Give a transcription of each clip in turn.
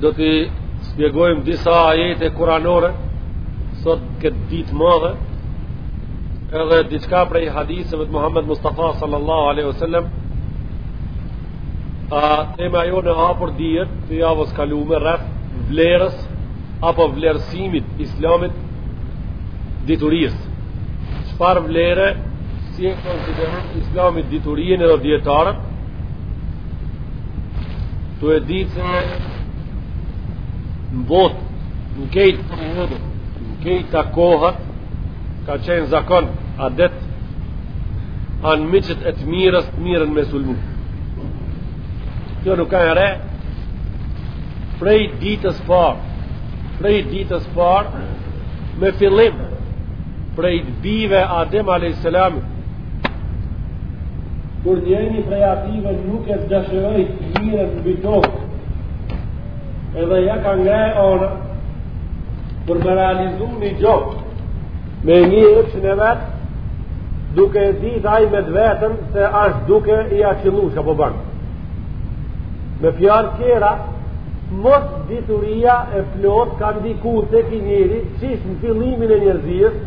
do t'i spjegojmë disa ajete kuranore sot këtë ditë t'madhe edhe diçka prej haditheve të Muhammed Mustafa sallallahu alaihi wasallam a tema jonë e hapur dihet të javës kalume rreth vlerës apo vlerësimit islamit diturisë çfarë vlere si e konsideron islamit diturien edhe dietarët Tu e dit se në botë, në krejt periudhë, në krejt kohët, ka qenë zakon adet, anmiqtë e të mirës, të mirën me sulmu. Kjo nuk asht e re, prej ditës parë, prej ditës parë, me fillim, prej të bijve Adem a.s. Kur njëri prej atyve nuk e dëshiroi të mirën mbi tokë, edhe ja ka nga e ora, për me realizu një gjo, me një epshin e vet, duke e ditë ai me të vetën, se asht duke i aqilu çka po ban. Me fjalë tjera, mosdituria e plotë ka ndiku tek ky njeri, qysh në fillimin e njerëzisë,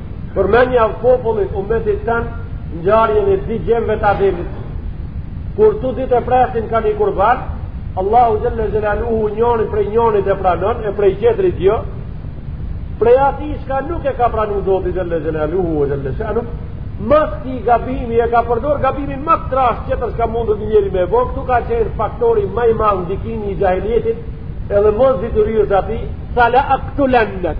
Përmendjau popullit ummetit tand ngjarjen e dy djemve të Ademit. Kur të dytë e presin ka ni kurban, Allahu xhalla xhelaluhu njëri prej njërit e pranon e prej tjetrit jo. Prej atij që nuk e ka pranu Zoti xhalla xhelaluhu o xhalla shanu, mas atij gabimi e ka përdor gabimin ma të trashë që tash ka mund një njeri me bo, ktu ka qenë faktori ma i madh ndikimi i xahilietit edhe mosditurisë të atij, tha la aktulennek,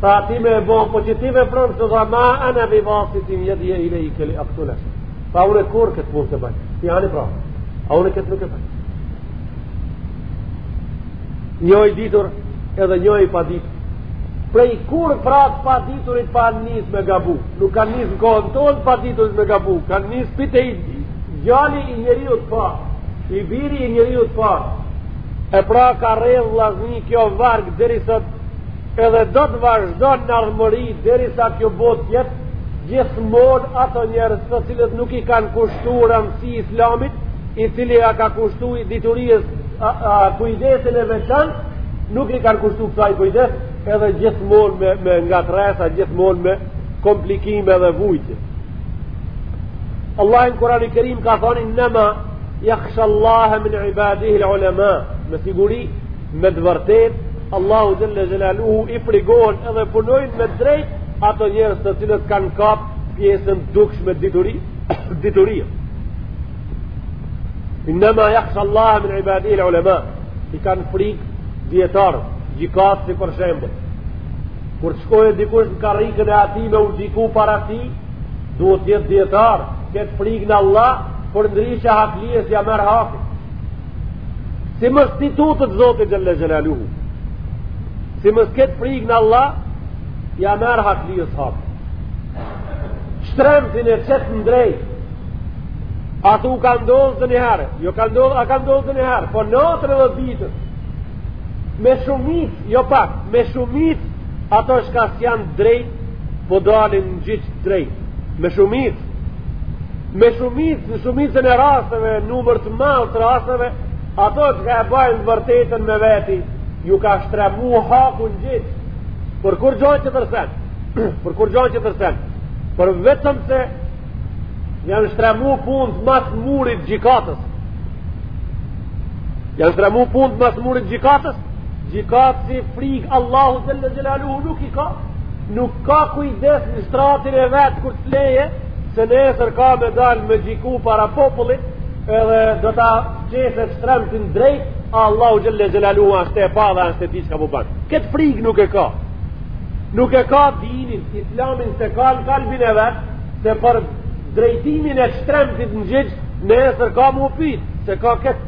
Tha ti n'e bon, po që ti vepron këtë tha ma ana bi basitin jedije ilejke li aktulek. Tha unë kurrë këtë punë s'e bëj. Ti ani pra. A unë këtë nuk e bëj. Një i ditur edhe një i paditur. Prej kur pra të paditurit kanë nis me gabu. Nuk kanë nis në kohën tonë t'paditurit me gabu. Ka nis dite i djali i njeriut të parë. I biri i njeriut të parë. E pra ka rrëdhë lazni kjo vargë deri sot edhe do të vazhdon në ardhmëri derisa kjo botë t'jetë gjithmonë ato njerëz të cilët nuk i kanë kushtu rëndësi islamit i cili ia ka kushtu dituries kujdesin e veçantë nuk i kanë kushtu kësaj kujdes edhe gjithmonë me, me ngatërresa gjithmonë me komplikime dhe vujtje Allahu në Kurani Kerim ka thon innema jakhshallahe min ibadihi l'ulema me siguri Me të vërtetë, Allahu Xhelle Xhelaluhu i frigohen edhe punojnë më drejt ato njerëz të cilët kanë kap pjesën e dukshme dituri, dituri. Innema jahsha Allahe min ibadihil ulema, i kanë frikë dijetarët, gjykatësi për shembull. Kur të shkojë dikush në karrigen e atij me u gjyku para tij, duhet jetë dijetar, ketë frikë në Allah, përndryshe haklijës ja merr hakin. Si mos t'i tutet Zotit Xhelle Xhelaluhu Si mos ketë frikë në Allah Ja merr haklijës hakin Shtremtin e qet në drejt A thu ka ndodhë dhe një herë Jo ka ndodhë, a ka ndodhë dhe një herë Po natë edhe ditë Me shumicë, jo pak Me shumicë ato çka s'janë drejt Po dalin në gjyq drejt Me shumicë Me shumicë, në shumicën e rasteve, numër të madh të rasteve, ato çka e bajnë të vërtetën me veti, ju ka shtremu haku në gjyq, për kurgjo tjetër sen, për kurgjo tjetër sen, por vetëm se janë shtremu punët mas murit të gjykatës, janë shtremu punët mas murit të gjykatës, Gjykatësi frikë Allahu xhelle xhelaluhu nuk i ka, nuk ka kujdes në shtratin e vet kur të fleje, se nesër ka me dalë me gjyku para popullit, edhe do ta qese shtremtin drejt, a Allahu xhelle xhelaluhu ashtë te pa dhe ashtë te di çka po ban. Këtë frikë nuk e ka. Nuk e ka dinin, islamin s'e ka në kalbin e vet, se për drejtimin e shtremtit në gjyq, nesër ka m'u pitë, s'e ka këtë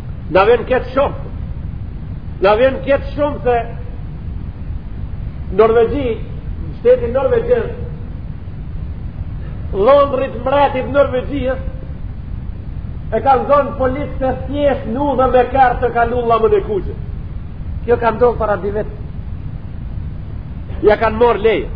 Na vjen keq shumë. Na vjen keq shumë se Norvegji, shteti norvegjez, dhondrit mretit Norvegjisë, e kanë zonë policët e thjeshtë në udhë me kerr te kalu në llambën e kuqe. Kjo ka ndodhë para dy vjetë. Ja kanë marrë lejen.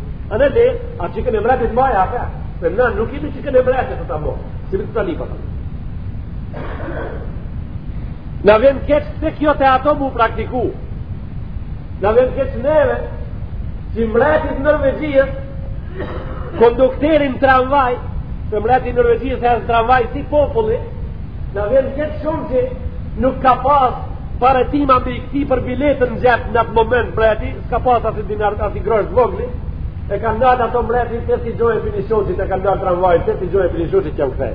A ne ne, a çikën e mretit maja, a se na nuk kemi çikën e mretit të mo, si në të të lipa të. Na vjen keq se kjo te ato m'u praktiku. Na vjen keq neve, që mretit Norvegjisë, kondukteri në tramvaj, se mreti i Norvegjisë ec në tramvaj si populli, na vjen keq shumë që nuk ka pas pare t'ima me i kthy për biletën në xhep në atë moment mreti, Ka pas atë dinar, atë grosh të vogli, e kanë ndalë ato mretin të si gjojë për një shoqit, e kanë ndalë tramvajin të si gjojë për një shoqit që m'i kthy.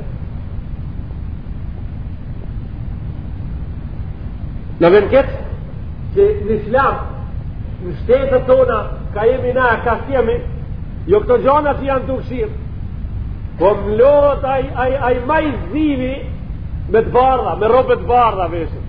Na vjen keq, që në islam, në shtetet tona, ka jemi na, ka s'jemi, jo këto gjona që janë të ushirë, po më lodhet aj, aj, aj ma i zivi me të bardha, me rrobe të bardha veshet.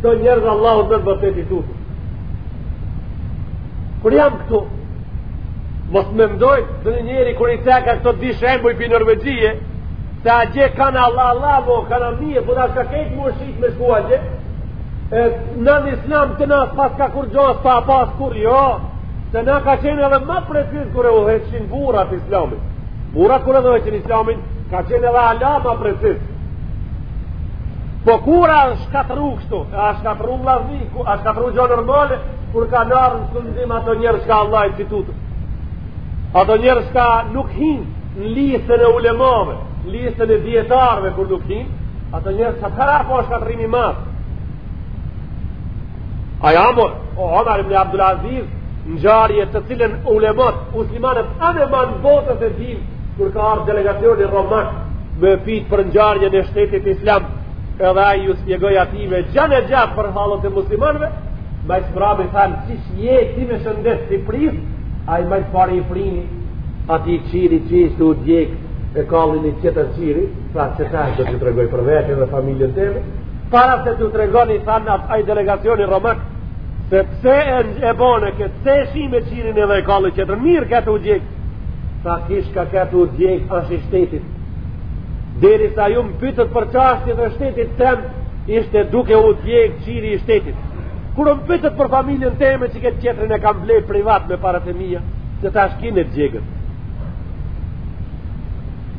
Këto njerëz Allahut vërtet i tuten. Kur jam këtu, mos me mendon, dhe një njeri kur i ceka këto dy shembuj për Norvegjie, se atje kanë Allah, Allah, mo, kanë amnije, po dashka krejt mu shqit me shku atje, e, në një islam të në pas ka kur gjohës, pa pas kur jo, se në ka qenë edhe ma preciz kur e udhëheqin burrat islamit. Burrat kur e udhëheqin islamin, ka qenë edhe hala ma preciz. Po kur është shkatrru kështu, është shkatrru vllaznia, është shkatrru gjo normale, kur kanë ardhë në sundim ato njerëz çka Allahit s'i tuten. Ato njerëz çka nuk hin në listën e ulemave, në listën e dijetarve kur nuk hin, ato njerëz, atëhera po është shkatrrim i madh. Ai Omar, o Omar ibn Abdul Aziz, ngjarje të cilën ulemat, muslimanët anë e manë botës e din, kur ka ardhë delegacioni romak, me pytë për ngjarjen e shtetit islam, edhe ai ju spjegoi atyve gjanë e gjatë për hallet e muslimanëve, ma së mbrami thanë, qysh je ti me shëndet si prijës, ai ma së pari i fryni atij qiri që ish tu u djegë, e kalli ni tjetër qiri, Tha qe tash do t'ju tregoj për vete dhe familjen teme. Para se t'ju tregoni, thanë aj delegacioni romak, se pse e, e bone këtë, pse e shime qirin edhe e kalle tjetër, mirë ke tu u djegë. Tha ky çka ke tu u djegë ashtë i shtetit. Deri sa ju më pytët për çashtjet e shtetit tem, ishte duke u djegë qiri i shtetit. Kur më pytët për familjen teme, qe këtë tjetrin e kam ble privat me parat e mija, qe tash ky le të digjet.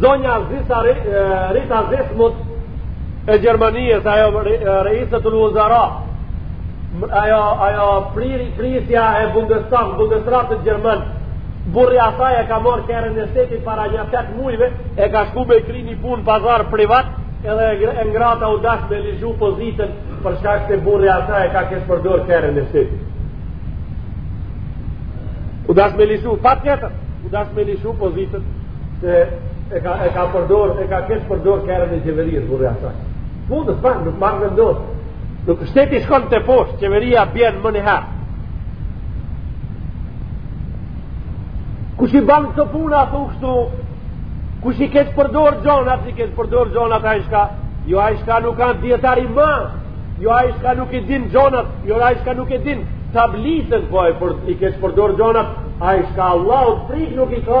Zonja Zisa Rita Zismut e Gjermanijës, ajo rejisët të luzara, ajo, ajo priri, prisja e bundestak, bundesratit Gjerman, burri asaj e ka marrë kerrën e shtetit para një tetë mujve, e ka shku me kry një punë pazar privat, edhe e ngrata u dashtë me lëshu pozitën, për shkak se burri asaj e ka keqpërdor kerrën e shtetit. U dashtë me lëshu, patjetër, u dashtë me lëshu pozitën, se e ka e ka përdor e ka keqpërdor kerrën e qeverisë burri asaj. Po të thënë nuk marr vendos. Nuk shteti shkon teposhtë, qeveria bjen menjëherë. Kush i bën këto puna ato kështu? Kush i keqpërdor gjonat, që i keqpërdor gjonat ai çka? Jo ai çka nuk ka dijetari ma. Jo ai çka nuk i din gjonat, jo ai çka nuk e din tablicën po e për, i keqpërdor gjonat, ai çka Allahut frikë nuk i ka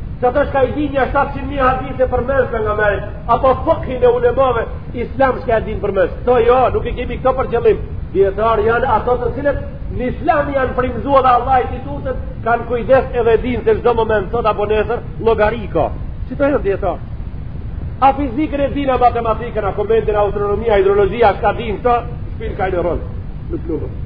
Sa çka i din 700 mijë hadith përmendsh, apo fikhun e ulemave, islam çka e din përmendsh. Këto jo, nuk i kemi këto për qëllim. Dijetarë janë ata të cilët në islam janë frymëzuar dhe Allahit i tuten, kanë kujdes edhe din se çdo moment, sot apo nesër, llogari ka. Si të janë dijetarë? A fizikën e din, a matematikën, a komendin, a astronomia, hidrologjia, çka din, këto, shpil ka i në rëllë, në klubët.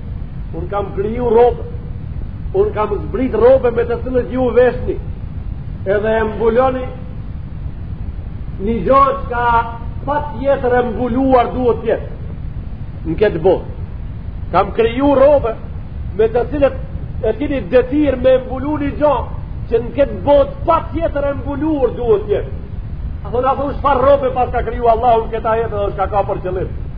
Unë kam kriju rroba, unë kam zbrit rroba me të cilat ju veshni, edhe e mbuloni një gjo që patjetër e mbuluar duhet t'jetë në këtë botë. Kam kriju rroba me të cilat e kini detyrë me mbulu një gjo që në këtë botë patjetër e mbuluar duhet t'jetë. A thu, a thu, çfarë rrobe pra ka kriju Allahu në këtë ajet dhe çka ka për qëllim.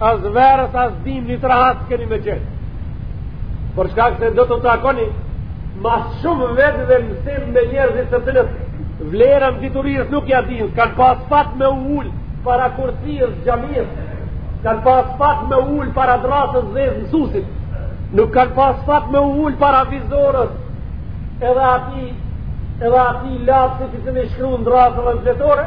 as verës, as dimnit rahat s'keni me qenë. Për shkak se do t'u takoni ma s'shumti vetë dhe me siguri me njerëzit të cilët, vlerën diturisë nuk ia dinë, s'kanë pas fat me ul para kursisë xhamisë, s'kanë pas fat me ul para drrasës dhe mësusit, nuk kanë pas fat me ul para vizores, edhe atij, edhe atij lapsit që shkrun në drrasë dhe në fletore,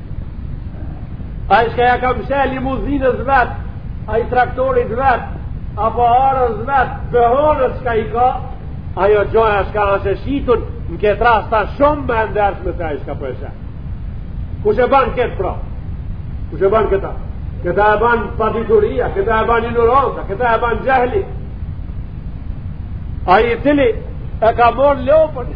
Ai çka ja ka mshef limuzinës vet, ai traktorit vet, apo arës vet, behonës çka i ka, ajo gjoja çka është e shitun, në këtë rast a shumë më e ndershme se ai çka po e shet. Kush e ban këtë pra? Kush e ban këta? Këta e ban padituria, këta e ban ignoranca, këta e ban xhehli. Ai i cili e ka mon lopën,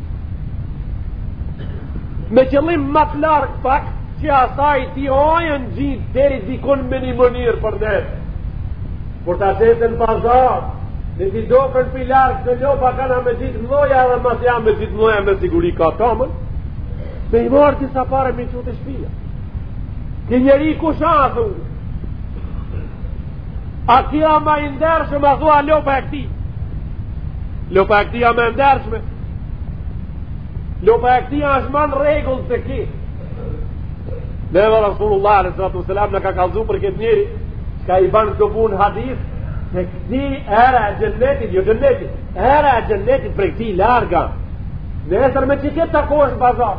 Me qëllim më të largët pak, që asaj t'i ajen gjitë deri dikun në një mënyrë për ne. Por ta qet në pazar, e t'i doket pazarit se lopa ka me gji t'mdhoja edhe masi a me gji t'mdhoja me siguri ka tamël, me i marrë disa pare me i çu te shpia. Ky njeri ku shathu, A ky a ma i ndershëm a thua lopa e këtij Lopa e këtij a ma e ndershme Lopa e këtij asht ma n'rregull se ky Neve Rasulullah alejhi salatu selam na ka kalzu për këtë njeri Ka i banë këto punë në hadith Se këtij era e xhennetit Jo xhenneti Era e xhennetit prej këtij larg a Nesër me që këtë të kohë është pazar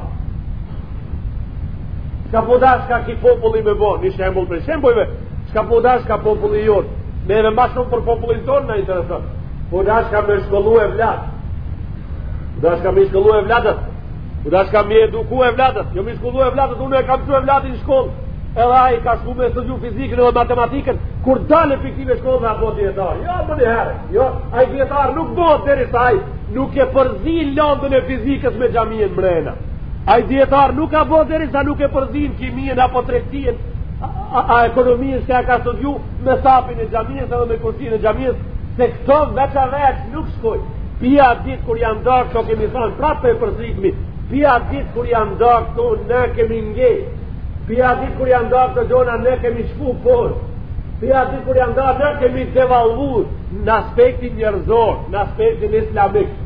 Shka po dashka ky populli me bo, një shembull prej shembujve, shka po dashka populli jonë, me edhe ma shumë për popullin tonë në interesat, po dashka me shkollu evlat, po dashka me shkollu evlatët, po dashka me eduku evlatët, jo me shkollu evlatët, unë e kam çu evlatin n'shkollë, edhe ai ka shku me studiu fizikën edhe matematikën, kur dalë e piktive shkollë dhe a bo dijetar, jo, menjëherë, jo, ai dijetar nuk bo, derisa nuk e përzin lëndën e fizikës me xhaminë mrena. Ai dijetar nuk ka bo derisa nuk e përzin kiminë apo tregtinë a ekonominë që e ka studiu me safin e xhamisë edhe me kursin e xhamisë se këto veç e veç nuk shkojn pia dit kur janë da këto kemi thonë prap po përsritmi pia dit kur janë da këto ne kemi ngel pia dit kur janë da këto gjona ne kemi shku por pia dit kur janë da ne kemi devalvu në aspektin njerëzor në aspektin islamik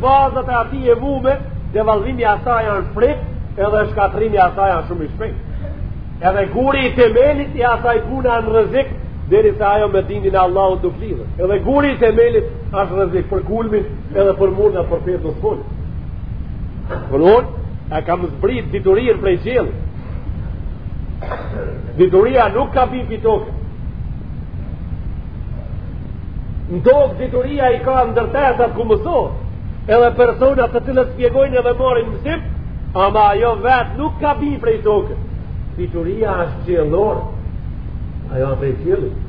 Bazat e atij e vume, devalvimi i asaj a frik, edhe shkatrrimi i asaj a shumë i shpejt. Edhe guri i temelit i asaj pune a n'rrezik, derisa ajo me dinin e Allahut s'lidhet. Edhe guri i temelit ashtë rrezik për kulmin, edhe për murin dhe për petë në së Për unë, e kam zbrit diturinë prej qielli. Dituria nuk ka bi pi toke. Në tokë dituria i ka ndërtesat ku mësohet, edhe persona të cilët shpjegojnë edhe marrin mësim, ama ajo vetë nuk ka bi prej toke. Dituria është qiellore, ajo është prej qiellit.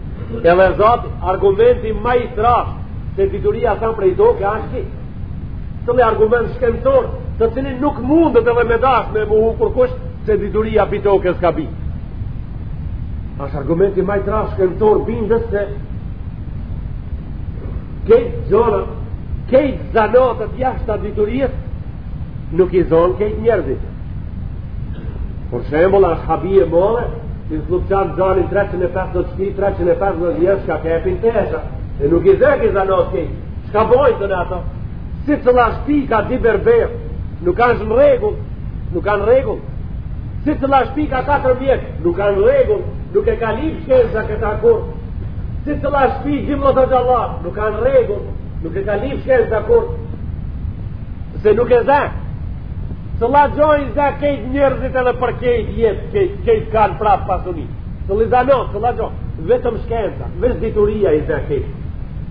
Edhe zati, argumenti ma i trashë, se dituria s'a prej toke, është ky. Cilli argument shkencor, të cilin nuk mundet edhe me dashë me mohu kurkush, se dituria pi tokës ka bi. Ashtë argumenti ma i trashë shkencor bindës se kejt gjona, kejt zanatet jashta diturisë, nuk i zonë kejt njerëzit. Për shembull, ashtë habi e madhe, si në Sllupçan zanin 350 shpi, 350 njerëz çka kepin tesha, e nuk i zë kejt zanati kejt, shka bojnë tonë ato, sicilla shpi ka dy berberë, Nuk asht në rregull, nuk a n'rregull. Sicilla shpi ka 4 mjek, nuk a n'rregull, nuk e ka lyp shkenca këta kurr. Sicilla shpi dy hoxhallarë, nuk a n'rregull, nuk e ka lyp shkenca kurr. Se nuk e zë. Cilla gjo i zë kejt njerëzit edhe për kejt jetë, kejt, kejt kanë prapë pasuni. Cilli zanat, cilla gjo, vetëm shkenca, veç dituria i zë kejt.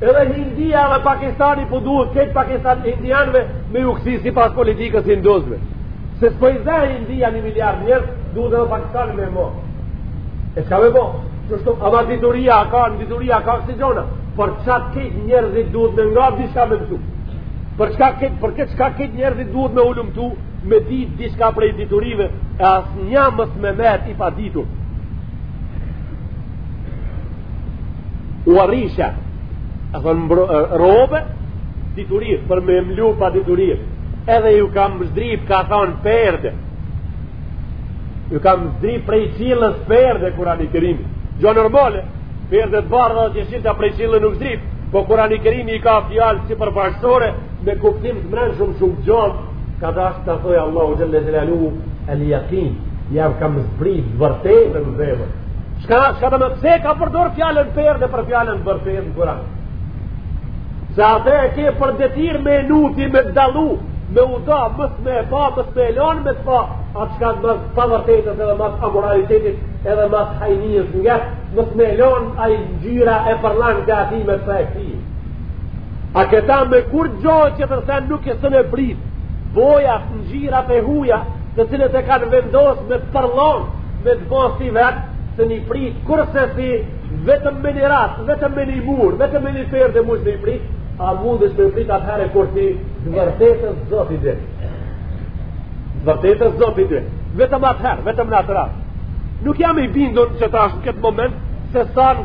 Edhe Hindia dhe Pakistani po duhet këtë Pakistan Indianve me ju kthy si pas politikës hinduzve. Se s'po i zahë Hindia një miliard njerëz, duhet edhe Pakistani me mo. E s'ka me bo? Qështu, ama dituria a ka, në dituri ka kësi gjana. Për qatë këtë njerëzit duhet me nxan diçka me mësu. Për çka këtë, për këtë çka këtë njerëzit duhet me hulumtu, me ditë diçka prej diturive, e asnjë mos me metë i paditur. u arrisha ka thanë pra, rrobe diturie për me mlu paditurinë edhe ju kam zdrit ka thanë perde ju kam zdrit prej qillës perde Kurani Kerimi gja normale perde të bardha e jeshilta prej qillës nuk zdrit po Kurani Kerimi i ka fjalë sipërfaqësore me kuptim të mrenë shumë shumë gja Ka dashtë të thotë Allahu Xhelle Xhelaluhu El Jakin, jau kam zbrit vërtetën në zemër. Çka, çka do me pse ka përdor fjalën perde për fjalën vërtet në kuran. Se atë e ke për detyrë me nu ti, me ndalu, me uda, mos me e pa, mos me e lan, me të pa, atë çka t'mëson pavërtetësi edhe mëson amoralitetit, edhe mëson hajnisë nga, mos me e lan, ajo ngjyra e përlan nga ati me të pa e këti. A këta me kurgjo qetër sen nuk e s'un e pritë, bojat, ngjyrat e huja, të cilët e kanë vendosë me të përlanë, me të bo si vetë, s'un i pritë, kurrsesi vetëm me një rast, vetëm me një mur, vetëm me një perde munesh me i pritë, a mundesh me i pritë atëherë kur ti të vërtetës zot i del. Të vërtetës zot i del. Vetëm atëherë, vetëm në atë rast. Unë jam i bindur që tash në këtë moment, sesa në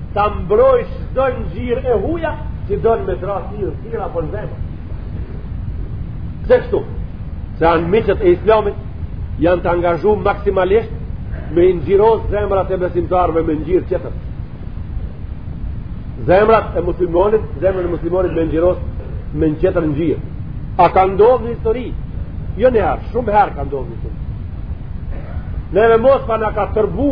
Ta mbroj çdo ngjyrë e huja që don me t'ra n'fytyrë, fytyrë apo në zemër. Pse kështu? Se anmiqtë e islamit janë të angazhu maksimalisht me i ngjyrosë zemrat e besimtarve me ngjyrë qetër. Zemrat e muslimanit, zemrën e muslimanit me ngjyrosë me një qetër ngjyrë. A ka ndodhë një histori? Jo një herë, shumë herë ka ndodhë një histori. Neve mos pak na ka tërbu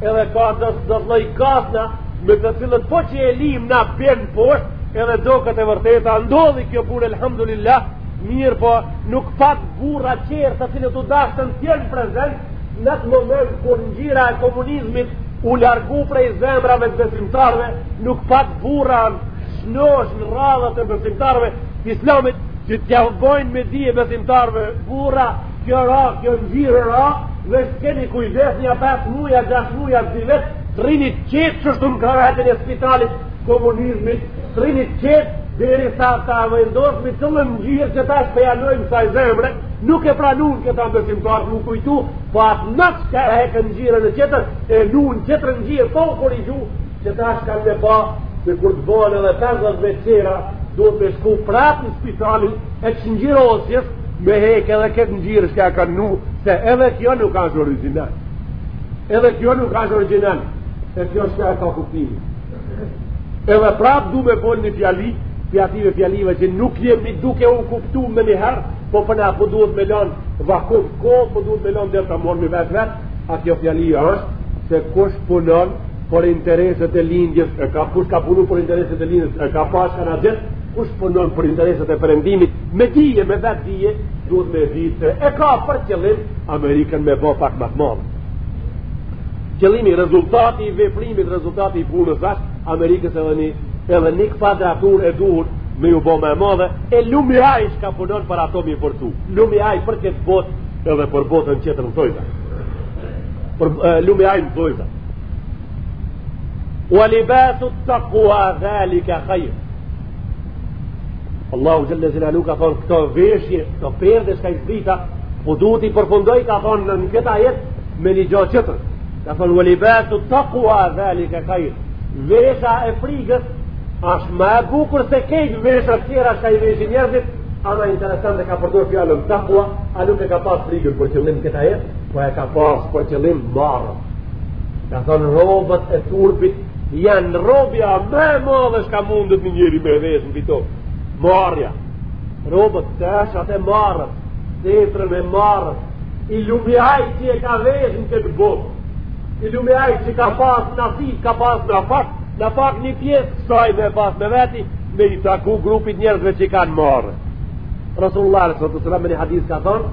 Edhe ka do asi lloj kafsha me të cilët po qëllim na bjen poshtë, edhe doket e vërteta ndodhi kjo punë elhamdulillah, mirëpo nuk pat burra qetër të cilët u dashtën të jenë prezent në atë moment kur ngjyra e komunizmit u largu prej zemrave të besimtarve, nuk pat burra shnosh në radhët e besimtarve, islamit që t'jau bojnë me dije besimtarve, burra Kjo ra kjo gjirë ra dhe keni kujdes nja pesë muj gjashtë muj zi vet të rrini të qetë qështu në krevetin e spitalit komunizmit të rrini të qetë deri sa ta vendosim cilën gjirë që ta shpejanojmë asaj zemre nuk e pranun këta besimtarët nuk kujtu po atë në që ka e hek gjirën qetër e nu një qetër gjirë po u kori gju që tash kanë me pa se kur të bojnë edhe 50 vjet qera duhet me shku prapë në spitalin e gjirosjes Me hek edhe këtë gjirë që ja kanë nu, se edhe kjo nuk është original. Edhe kjo nuk është original, se kjo është e ka kuptimi. Edhe prap du me folë një fjali, për ative fjalive që nuk jemi duke u kuptu menjëherë, po përna po duhet me lanë vakum, ko po duhet me lanë dhe të merrni vetë vetë, a kjo fjali është se kush punon për intereset e lindjes, e ka, kush ka punu për intereset e lindjes, e ka pa shka ngjet, kush punon për intereset e perëndimit, Me dije, me vetëdije, duhet me ditë se e ka për qëllim Amerikën me bo pak ma të madhe. Qëllimi, rezultati i veprimit, rezultati i punës ashtë, Amerikës edhe një, edhe një kvadratur e duhet me ju bo ma e madhe, i lumi aj shka punon për ato mbi për to. Lumi aj për këtë botë edhe për botën qetër në thonjëza. Por lumi aj në thonjëza. Wa libasut taqwa zalika khair. Allahu Xhelle Xhelaluhu ka thonë këto veshje, këto perde shka i zbrita, po du t'i përfundoj ka thonë në në kët ajet me një gja qetër. Ka thonë, ue libasu tekua dhalika hajr. Veshja e frigës, ashtë ma e bukur se krejt veshjet tjera shka i veshin njerëzit, ama interesante ka përdor fjalën tekua, a nuk e ka pas frigën për qëllim kët ajet, po e ka pas për qëllim marren. Ka thonë rrobat e turpit janë rrobja ma e madhe shka mundet një njeri me vesh në vito. Marrja. Rrobat teshat e marres, setrën e marres, i lumi aj që e ka vesh në këtë botë. I lumi aj që ka pas nasib, ka pas nafak, nafak një pjesë, ksaj me pas me veti, me i taku grupit njerëzve që kanë marre. Rasullullah, alejhi salatu vesselam me një hadith ka thonë,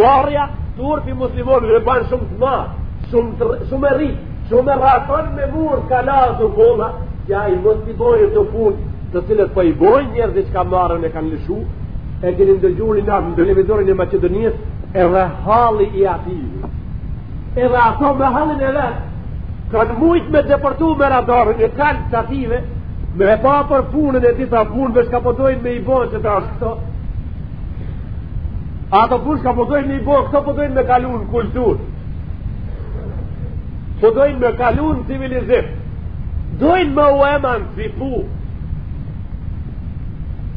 Marrja turpi muslimanin e ban shumë të madh, shumë të, shumë e rrit, shumë e rrethon me mure kala Zoti kolla, që ai mos i bojë kto punë, të cilët po i bojnë njerëzit që ka marren e kanë lëshu, e keni ndëgjuar i nafë në televizorin e Macedonijës, edhe halli i ative. Edhe ato me hallin e vet, kanë mujtë me depërtu me radarë në kanal të ative, me e pa për punën e disa punëve shka po dojnë me i bojnë që tash këto, Ato punë shka po dojnë me i bo, këto po dojnë me kalu në kulturë. Po dojnë me kalu në civilizim. Dojnë me u emancipu.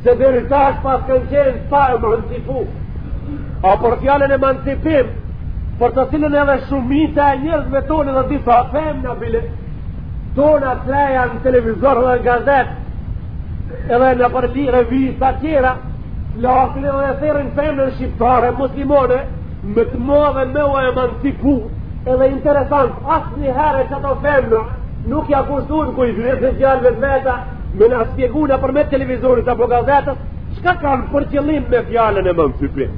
Se deri tash paskan qenë pa emancipu. A për fjalën emancipim, për të cilën edhe shumica e njerëzve tonë dhe disa femna bile, tona të reja në televizor dhe gazet, edhe nëpër revisa tjera, Flasin edhe e thërrin femrën shqiptare muslimane me të madhe me u emancipu edhe interesant asnjëherë qato femna nuk ja kushtun kujdes fjalëve të veta me na spjegu na përmes televizorit apo gazetës çka kanë për qëllim me fjalën emancipim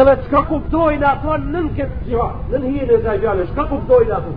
edhe çka kuptojnë ato nën këtë fjalë nën hijen e asaj fjale çka kuptojnë ato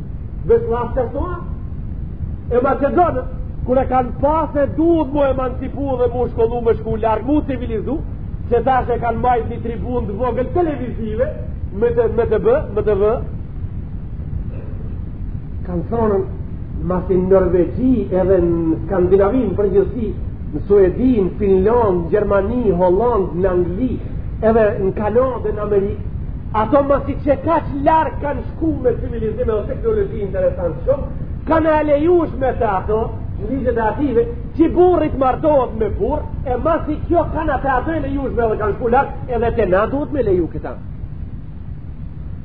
Vesh raftë e soa, e Macedonë, kur e kanë pa se duhet mu emancipu dhe mu shkollu me shku larg, mu civilizu, qe tash e kanë majtë një tribunë të vogël televizive, me të, me të bë, me të vë, kanë thonë, masi në Norvegji edhe në Skandinavi në përgjithësi, në Suedi, n'Finlandë, Gjermani, Hollandë, në Angli, edhe në Kanadë, në Amerikë, ato masi qe kaq larg kanë Ku me civilizim edhe teknologji interesant shumë, kanka e lejushme te ato, në ligjet e ative, që burri t'martohet me burrë, e masi kjo kanka te ato e lejushme edhe kanë shku larg, edhe te na duhet me leju këta.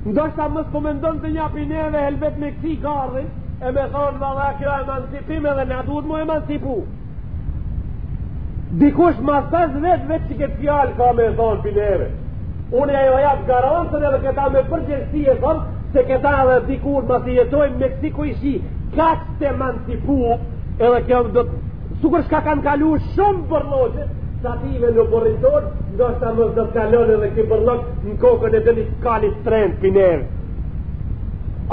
Ndoshta mos po mendon t'na e japin neve, helbet me kësi gardhin, e me thonë, valla, kjo emancipim edhe na duhet mu emancipu. Dikush mos as vetë vetë që këtë fjalë ka me e thonë për neve. Unë e jap garantën edhe këta me përgjegjësi e thom se këta edhe dikur masi t'jetojmë me kësi kojshi kaq të emancipu edhe kjo do të sikur shka kanë kalu shumë bërlloqe t'ative n'oborrin tonë ndoshta mos do të kalon edhe kësi bërllok në kokën e ndonji kalit trent prej neve.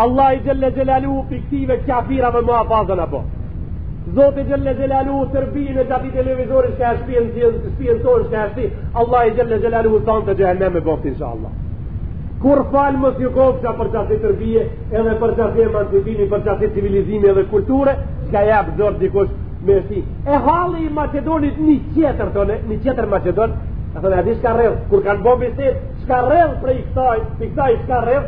Allahi xhelle xhelaluhu prej këtive qafirave muhafaza na bo. Zoti xhelle xhelaluhu terbijen e qatij televizorit shka e shtin n'shpijen tonë shka e shti Allahi xhelle xhelaluhu thamë të xhehenem e bëftë insha Allah Kurrë falë mos ju kofsha për qasi terbije edhe për qasi emancipimi, për qasi civilizimi edhe kulture shka jep zor dikush me shti E halli i Macedonit një tjetër tonë, një tjetër Macedon E thonë, a di shka rrjedh, kur kanë bo bisedë shka rrjedh prej kësaj, kësaj shka rrjedh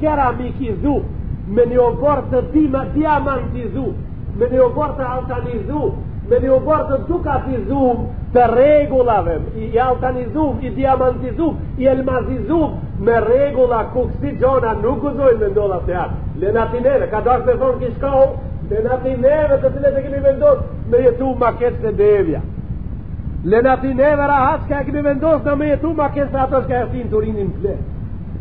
Keramikizu, me një oborr të dima diamantizu, me një oborr të altanizu, me një oborr të dukatizu, të rregullave, i, i altanizu, i diamantizu, i elmazizu, me rregulla ku kësi gjona nuk guxojnë me ndodh a të janë. Lenatineve, ka dashtë me thonë kishka o, lenatineve të cilët e kemi vendosë me jetu ma keq se devja. Lenatineve rahat që ka e kemi vendosë në me jetu ma keq të atës ka e fëtin të rinin të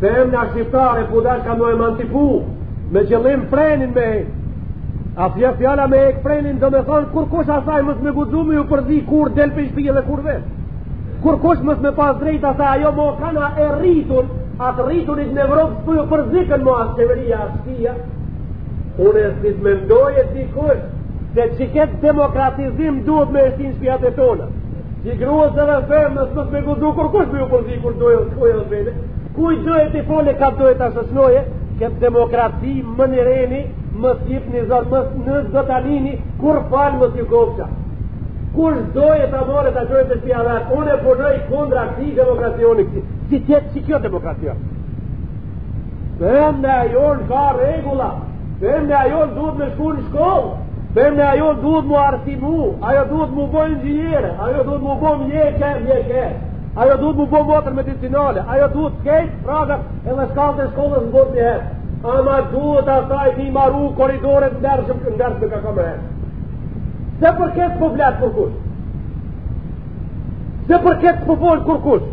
Femna shqiptare po dashka m'u emancipu me qëllim frenin me hek. A fja fjala me hek frenin do me thonë kurkush asaj mos me guxu me ju përzi kur del prej shpije dhe kur vet. Kurkush mos me pas drejt asaj ajo mo kana e rritun, a t'rritunit në Evropë s'po ju përzihen mo as qeveria as shpija. Unë e si të mendoj e si kush se që këtë demokratizim duhet me e shti n'shpijat e tona. Ti gruas dhe femrës mos me guxu kurkush me ju përzi kur dojë o shkojë o zvele. Kujt dojë t'i fole ka dojë të asësnoje, këtë demokraci më një reni, më sip një zërë, më në zëtanini, kur falë më t'ju kopqa. Kur dojë ta marre të gjojë të shpia dhe, unë e punoj kundra këtij demokracionit, si tjetë që kjo demokracionit. Femna jonë ka rregulla, Femna jonë duhet me shku në shkollë, femna jonë duhet mu arsimu, ajo duhet mu bo inxhinjere, ajo duhet mu bo mjeke, mjeke, ajo duhet mu bo motër medicinale, ajo duhet krejt pragat edhe shkallët e shkollës në botë njëherë. Ama duhet asaj mi maru korridore t'ndershme, t'ndershme kah ka me hec. Se për këtë po flet kurkush? Se për këtë po fol kurkush?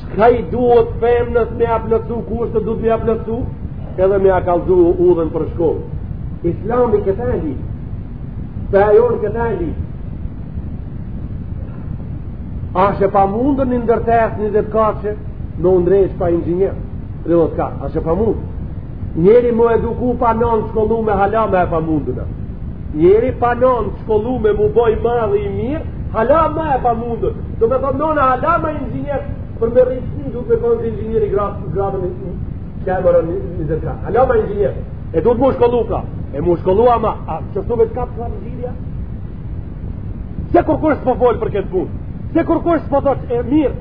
Çka i duhet femnës me ja plotsu, kushtet duhet me ja plotsu, edhe me ja kallxu udhën për shkollë. Islami këta e lip, feja jonë këta e lip. Asht e pamundun një ndërtesë njëzet katshe me u ndreq pa inxhinjer, tridhetë katë, asht e pamundun. Njeri mu eduku pa non t'shkollume hala ma e pamundun a. Njeri pa non t'shkollume mu bo i madh i mirë, hala ma e pamundun. Do me thonë nona hala ma inxhinjer, për me rritësin duhet me konë si inxhinjeri gratë, gratë me një, që e mërë një, një zërë ka. Hala ma inxhinjer, e duhet mu shkollu pra, e mu shkollu ama, a që su me të kapë të inxinja? Se kurkush s'po fol për këtë punë, se kurkush s'po thotë e mirë,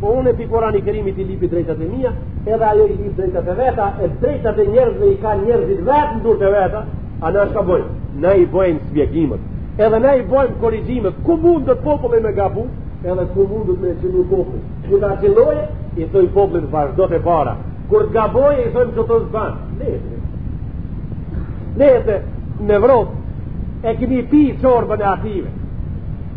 Po unë e di Kurani i Kerimit i lipi drejtat e mia, edhe ajo i lip drejtat e veta, e drejtat e njerëzve i kanë njerëzit vetë në durt e veta, a na çka bojmë? Na i bojmë shpjegimet, edhe na i bojmë korrigjimet, ku mundet populli me gabu, edhe ku mundet me qëllu populli. Kur ta qëllojë, i thojmë popullit vazhdo të para. Kur të gabojë, i thojmë që s'ban. Nete, nete, në Evropë, e kimi pi çorbën e ative.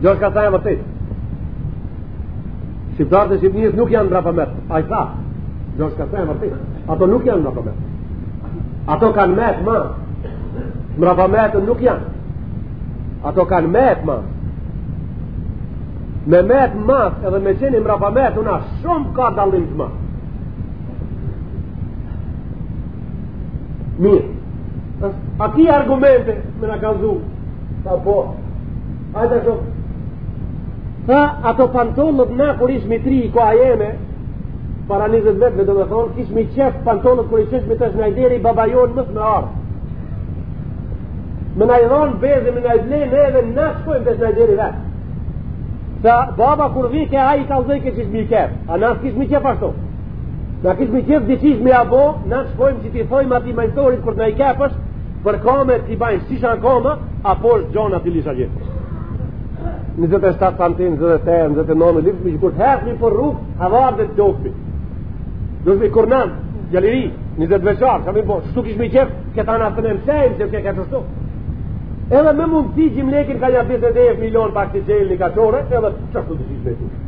Kjo shka tha e vërtet. Shqiptarët e Shqipnijës nuk janë mbrapa metë. Ai tha. Jo s'a e vërtet. Ata nuk janë mbrapa metë. Ata kanë metë mas. Mbrapa metë nuk janë. Ata kanë metë mas. Me metë mas edhe me qenë mbrapa metë te na shumë ka dallim të madh. Mirë. A ki argumente me na kallzu? Tha po. A të shumë. Tha ato pantonët na kur ishmi të ri, koha jeme, para 20 vjetëve do me thonë, kishmi qef pantonët kur i qepshmi te shnajderi baba jonë mos me ardhë. Me na i dhonë bezin, me na i ble edhe na shkojmë te shnajderi vetë. Tha baba kur vike ai i kallzojke qysh me i qep, a na s'kishmi qef ashtu. Na kishmi qef diçysh me i bo, na shkojmë që t'i thojmë atij majstorit kur na i kepësh, për kame ti bajnë, si shanë kama, apo është gjonë ati lisha gjithë. 27 santim, 28, 29, lipës me që kur të ecë nëpër rrugë, havarë dhe të gjokëpi. Dhe zbi kur nëmë, djali i ri, 20 vjeçar, që mi po, shtu kishmi qef, këtë anë asë në mësejmë, që këke të shtu. Edhe me mundësi gjymlekin ka një 29 milion pak të çelë një kachore, edhe që shtu të gjithë me të.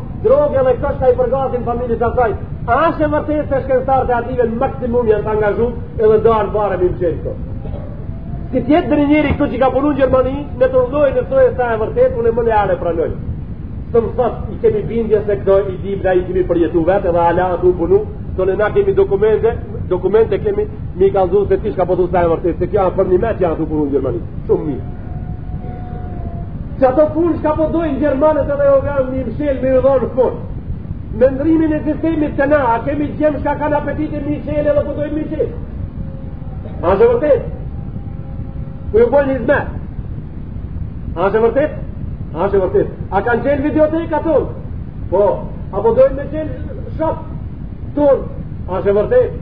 Drogë dhe këto shka i përgatin familjes së saj, a asht e vërtet se shkencëtarët e atyne në maksimum janë të angazhum edhe do anë bare mi mqenë këto. Si t'jetë ndonjëri këtu që ka punu në Gjermani, në të rëndojë në thojë s'a e vërtet, unë e më leare pranojë. Së më thot, i kemi bindje se këto i dimë e i kemi përjetu vetë edhe ala tu punu, të në na kemi dokumente, dokumente kemi, me i kallzu se ti shka po thua e vërtet, se kjo janë për një me që janë tu punu në Gjermani. Shumë mirë. Që ato punë shka po dojnë Gjermanët edhe jo veç me i mshelë me ju dhonë fund. Me ndrrimin e sistemit te na, a kemi gjemë shka kanë apetite me i çelë edhe po dojnë me i çelë. Asht e vërtet? Ku ju bojnë hyzmet? Asht e vërtet? Asht e vërtet? A kanë çelë videoteka tonë? Po, a po dojnë me çelë shop tonë? Asht e vërtet?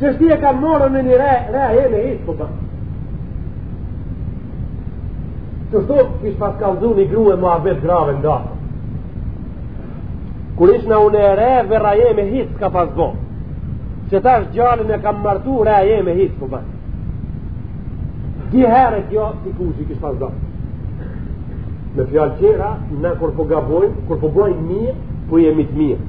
Qeshtu e kam marrë unë një re, reja jeme hiç s'po bon. Qeshtu kish pas kallzu një grue n'muhabet grave në dasëm. Kur ishna unë e re, vjehrra jeme hiç s'ka pas bo. Qe tash djalin e kam martu, reja jeme hiç s'po bon. Dy herët jo, ti ku që kishë pas do. Me fjalë tjera, na kur po gabojmë, kur po bojmë mirë, po jemi të mirë.